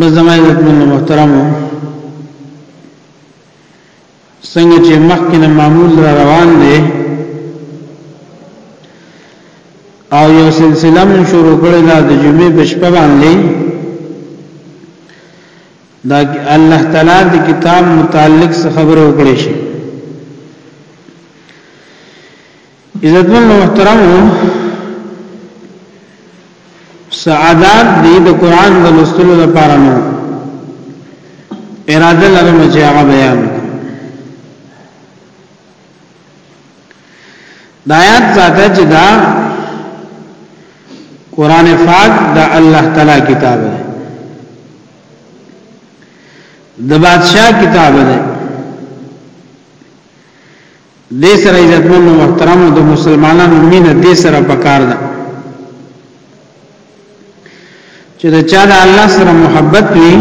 بس زما عزتمن محترم څنګه چې مخکې نه معمول را روان دی او یو سلسله مون شروع کړې ده د جمعې په شپه باندې دا الله تعالی د کتاب متعلق څه خبره وکړې شي عزتمن محترم سعادت دی د قران د لوستلو لپاره نو اراده لرم چې هغه بیان د آیات ذاته چې دا قران پاک د الله تعالی کتاب دی د بادشاہ کتاب دی دې سره عزتمن او محترم د مسلمانانو مینه دې سره پکار ده چې د چا د الله سره محبت وي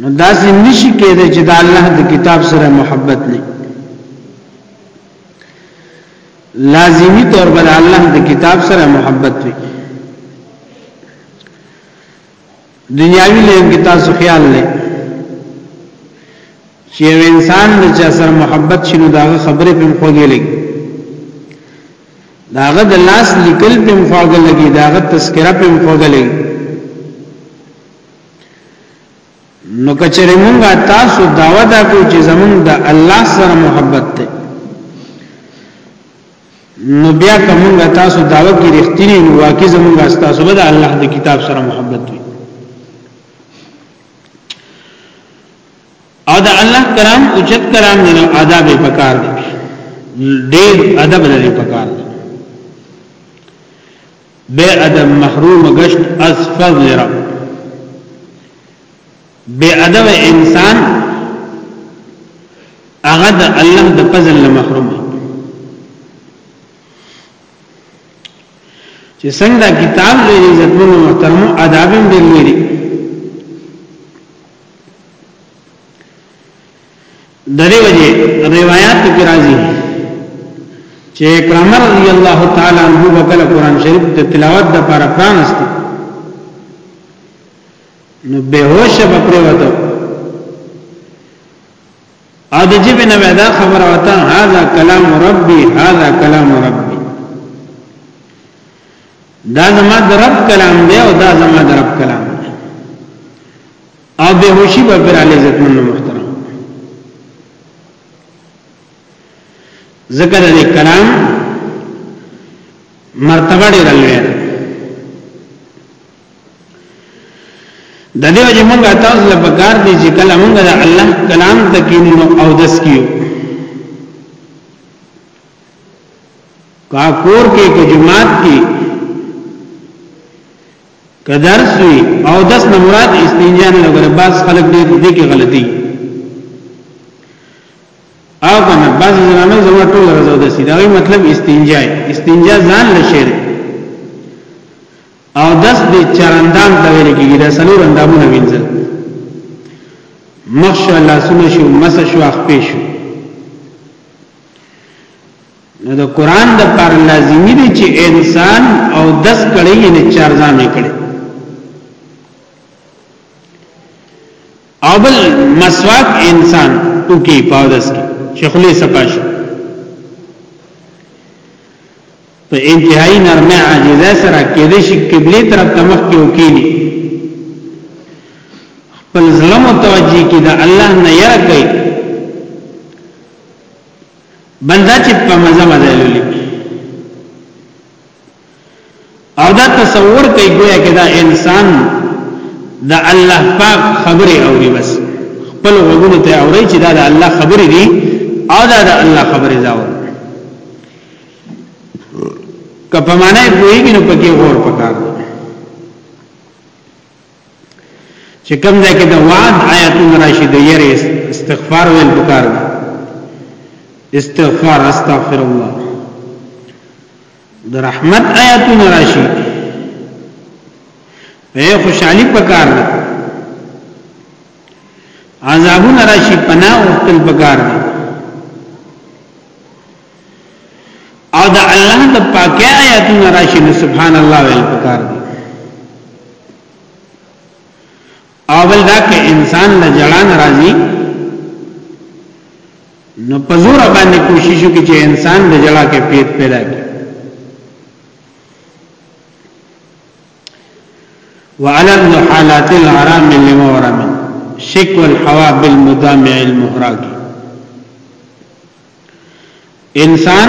نو داسې نشي کېدای چې د الله د کتاب سره محبت نه لازمی طور بل الله د کتاب سره محبت وي دنیاوی لین کې تاسو خیال لې چې یو انسان د چا سره محبت شنو داغه خبره په خوږه لګي داغه د لاس لیکل په خوږه لګي داغه تذکرہ په خوږه لګي نو کچره مونږه تاسو داوا دا کو چې زمونږ د الله سره محبت ته نو بیا کومه تاسو داوا کې رښتینی نو واقعي زمونږ تاسو به د الله د کتاب سره محبت وي او د الله کرام اوچت کرام نه آداب پکار دي ډېر ادب لري پکار دي بے ادب محروم گشت از فضل رب بے ادب انسان هغه د الله د فضل نه محروم چې څنګه کتاب لري عزتمن محترم آداب هم ډېر لري درې وجه روایت کې راځي چې اکرام رضی الله تعالی عنہ وکړه قرآن شریف ته تلاوت د پاره پرانست نو بهوش به پریوته او د جیب نه ودا خبره وتا هاذا کلام ربي هاذا کلام ربي دا زما د رب کلام دی او دا زما د رب کلام دی او بهوشي به پر علی عزت من محترم ذکر دې کلام مرتبه ډېر لوی د دې وجه موږ تاسو له پکار دي چې کله موږ د الله کلام ته کینو او دس کیو کا کور کې کو جماعت کې کدرس وی او دس نه مراد استنجا نه لګره بعض خلک دې دې کې غلطي او کنه بعض زنانه زما ټول راځو د سیداوی مطلب استنجا استنجا ځان لشیر او دس دی چرندان ته ویل کیږي دا سلور اندامونه وینځل مخ شو لاسونه شو مس شو خپې شو نو د قران د پر لازمی دی چې انسان او دس کړي یعنی چار ځامې کړي او بل مسواک انسان ټوکی پاودس کې شیخ له سپاشي په انتهایی نرمه عاجزه سره کې د شي قبله طرف ته مخ کې وکینی خپل ظلم توجی کې د الله نه یره کوي بندا چې په مزه مزه لولي او دا تصور کوي ګویا کې دا انسان د الله پاک خبره اوري بس خپل وګونو ته اوري چې دا د الله خبره دي او دا د الله خبره زاوي که په معنا یې پوهیږي نو پکې غور پکار دی چې کوم ځای کې د وعد آیاتونه راشي د یری استغفار ویل پکار دی استغفار استغفر الله د رحمت آیاتونه راشي په خوشحالي پکار دی عذابونه راشي پناه او خپل پکار دی او د الله د پاکه آیاتونه راشي نو سبحان الله ویل پکار دي او بل دا کې انسان له جړان راځي نو په زور باندې کوشش وکړي چې انسان د جړا کې پیټ پیدا کړي وعلى ابن حالات الحرام لمورم شك والحواب المدامع المهراك انسان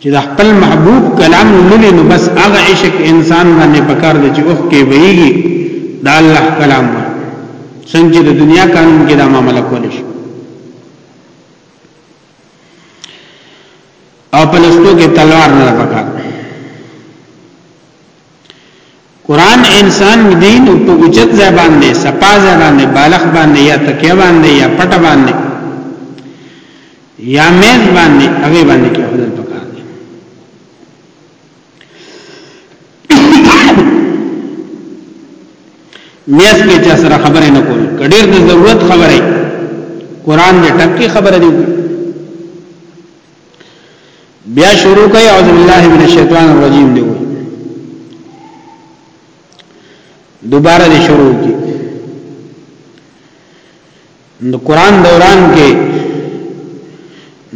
چې د خپل محبوب کلام ولولي نو بس هغه عشق انسان باندې پکار دی چې اوخ کې ویږي دا الله کلام دی څنګه د دنیا قانون کې دا معاملې کول شي او پلستو کې تلوار نه پکار قران انسان دین او په اوچت ځای باندې سپا ځای باندې بالغ باندې یا تکیه باندې یا پټ باندې یا میز باندې هغه باندې کې خدای پکار دی میز کې چې سره خبرې نه کوي کډیر د ضرورت خبرې قران دې ټکی خبره دی بیا شروع کوي اعوذ بالله من الشیطان الرجیم دی دوباره دی شروع کی نو قران دوران کې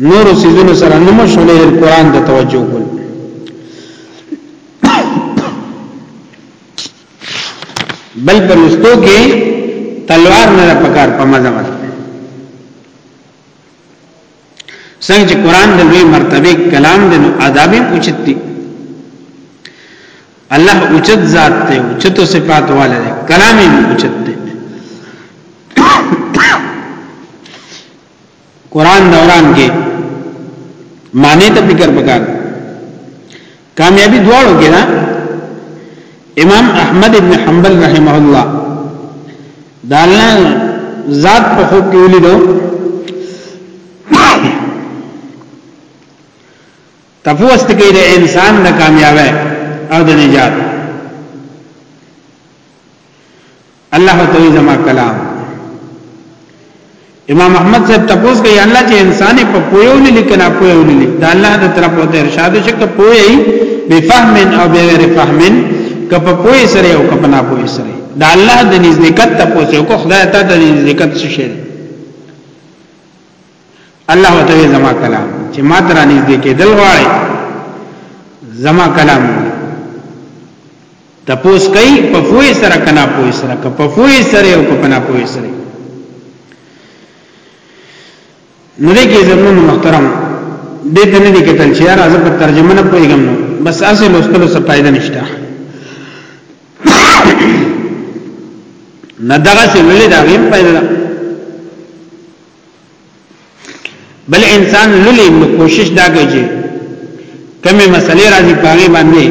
نور سيزونو سره نه مشغولې قران ته توجه کول بل پر لستو کې تلوار نه پکار په مزه څنګه چې قران د لوی مرتبه کلام دی نو آداب هم اوچت دي الله اوچت ذات دی اوچت صفات والا دی کلام یې اوچت دی قران دوران کې معنی ته فکر وکړ کامیابی دواړو کې ده امام احمد ابن حنبل رحمه الله دا الله ذات په خوب کې ولیدو تفوست کې د انسان د کامیابی او د نجات الله تعالی زما کلام امام احمد صاحب تپوس کوي الله چې انسان په پویو نه لیکنا پویو نه لیک دا الله د طرف او د ارشاد شک پوی به فهم او به غیر فهم کپ پوی سره او کپ نه پوی سره دا الله د نزدېکت تپوس کو خدای ته د نزدېکت څه شي الله وتعالى زما کلام چې ما تر نږدې کېدل غواړي زما کلام تپوس کوي په فوې سره کنا پوي سره که په فوې سره او په کنا پوي سره نو دې کې زمونږ محترم دې ته نه دي کتل چې یار از په ترجمه نه پويګم نو بس اسه لوستلو څه فائدہ نشته نه دغه څه ویلې دا غیم فائدہ بل انسان للی نو کوشش دا کوي چې کمه مسلې راځي پاغي باندې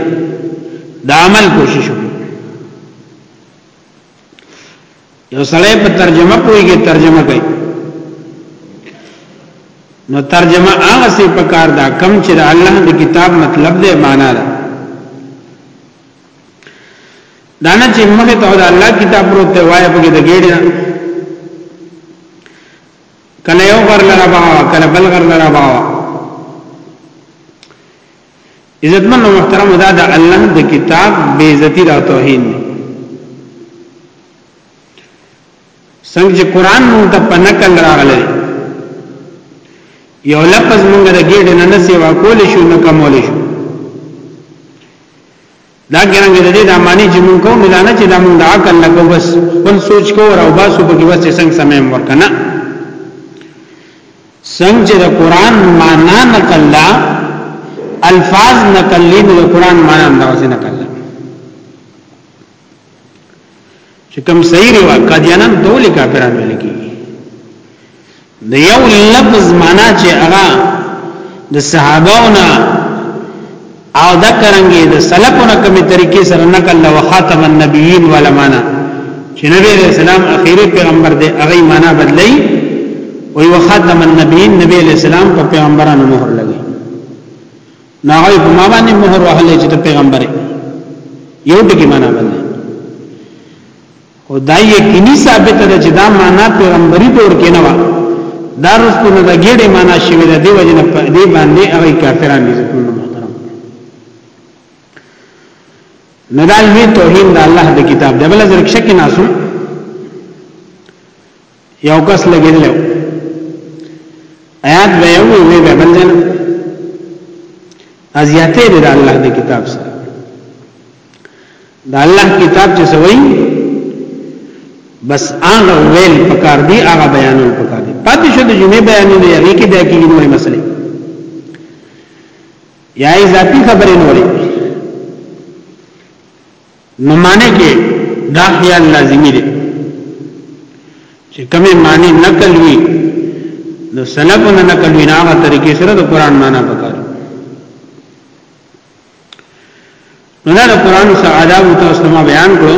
د عمل کوشش وکړي یو سړی په ترجمه کویږي ترجمه کوي نو ترجمه هغه څه په کار دا کم چې د الله د کتاب مطلب دی معنا ده دا نه چې مخه ته د الله کتاب پروت دی وای په کې د ګېډې نه کله یو غر لرا باوا کله بل غر لرا باوا عزتمن محترم دا د الله د کتاب بے عزتی را توهین دی څنګه چې قران مونږ ته په نقل راغلی یو لفظ مونږ د ګېډې نه نسې وا کول شو نه کمول شو دا ګرنګ د دې د معنی چې مونږ کوم دا نه چې دا مونږ د عقل نه کو بس خپل سوچ کو او باسو په کې بس څنګه سمې ورکنه څنګه چې د قران معنا نقل لا الفاظ نقل دي د قران معنا اندازې نقل چې کوم صحیح ریوا قادیانان ټول کافران ویل کیږي د یو لفظ معنا چې هغه د صحابهونو او د کرنګي د سلفونو کومې طریقې سره نقل او خاتم النبیین ولا معنا چې نبی علیہ السلام اخیری پیغمبر دی هغه معنا بدلی او یو خاتم النبیین نبی علیہ السلام په پیغمبرانو مهر لګی نه هغه په ما باندې مهر وهلې چې ته پیغمبر یو ټکی معنا باندې او دا یقیني ثابت ده چې دا معنا پیغمبري تور کې نه و دا رسته نه دا ګډه معنا شوی ده دی وجه نه دې باندې هغه کافران دي ټول محترم نه دا لوی توهین د الله د کتاب دی بل ځل شک نه اسو یو کس لګیدل آیات به یو وی به بل جن ازیاته د الله د کتاب سره د الله کتاب چې سوي بس هغه ویل پکار دی هغه بیانول پکار دی پاتې شو د جمعې بیانونه یې کې بیا کېږي نوې مسلې یا اضافي خبرې نورې نو معنی کې دا خیال لازمی دی چې کومه معنی نقل وی نو سلفونه نقل وی نه هغه طریقې سره د قران معنی پکار نو دا قران سره آداب او تاسو بیان کړو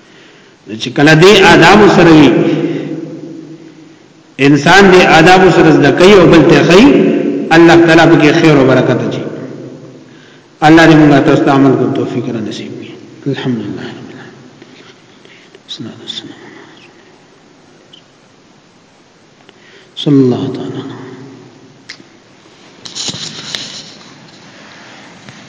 چې کله دې آداب سره وي انسان دې آداب سره زده کوي او بل ته کوي الله تعالی به خیر او برکت اچي الله دې موږ ته استعمال کو توفیق را نصیب کړي الحمدلله رب العالمین صلی الله علیه وسلم صلی الله تعالی